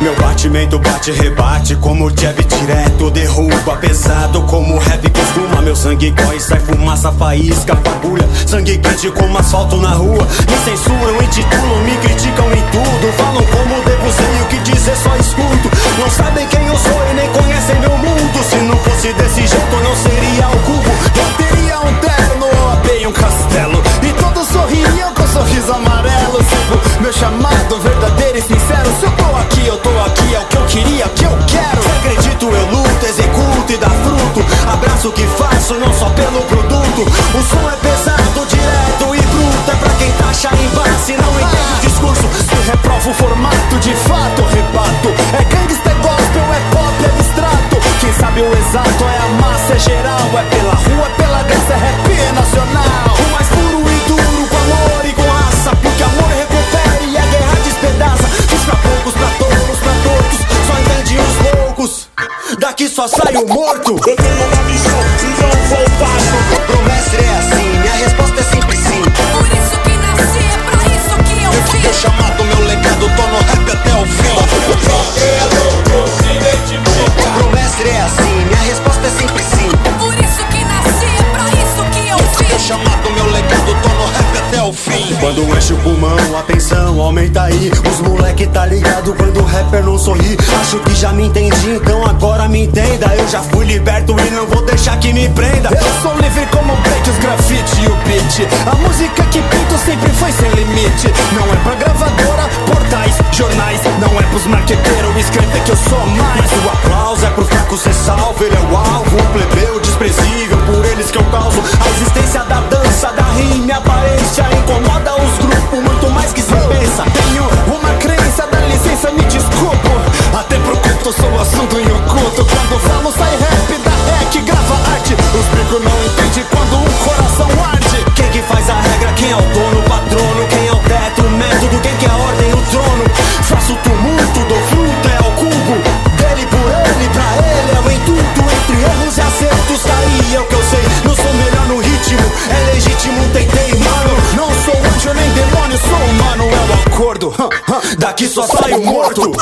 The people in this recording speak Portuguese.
Meu batimento bate rebate como jab direto Derruba pesado como rap costuma. Meu sangue corre, sai fumaça, faísca, fagulha. Sangue quente como asfalto na rua. Me censuram, intitulam, me criticam em tudo. Falam como devo ser e o que dizer só escuto. Não sabem quem eu sou e nem conhecem meu mundo. Se não fosse desse sorriso amarelo Sigo meu chamado verdadeiro e sincero. Se eu tô aqui, eu tô aqui, é o que eu queria, que eu quero. Se acredito, eu luto, executo e dá fruto. Abraço o que faço, não só pelo produto. O som é pesado, direto e bruto. É pra quem taxa em base, não entende o discurso. Se reprova o formato, de fato rebato. É gangsta, é gospel, é pop, é abstrato. Quem sabe o exato é a massa, é geral É pela rua, é pela graça, é rap nacional só sai o rap até o fim. Quando enche o pulmão, a tensão aumenta aí. Os moleque tá ligado quando o rapper não sorri. Acho que já me entendi, então agora me entenda. Eu já fui liberto e não vou deixar que me prenda. Eu sou livre como o break, os grafite e o beat A música que pinto sempre foi sem limite. Não é pra gravadora, portais, jornais. Não é pros marqueteiros escrever que eu sou mais. Mas o aplauso é pro fraco ser salvo Ele é o alvo, o plebeu desprezível Até pro culto sou assunto em oculto. Quando falo sai rap, da rec, grava arte. Os bicos não entendem quando um coração arde. Quem que faz a regra, quem é o dono, patrono? Quem é o teto, o método, quem que é a ordem, o trono? Faço tumulto, dou fruto, é o cubo Dele por ele, pra ele é o intuito Entre erros e acertos, tá aí é o que eu sei. Não sou melhor no ritmo, é legítimo, tentei, mano. Não sou anjo nem demônio, sou humano, é o acordo. Daqui só sai o morto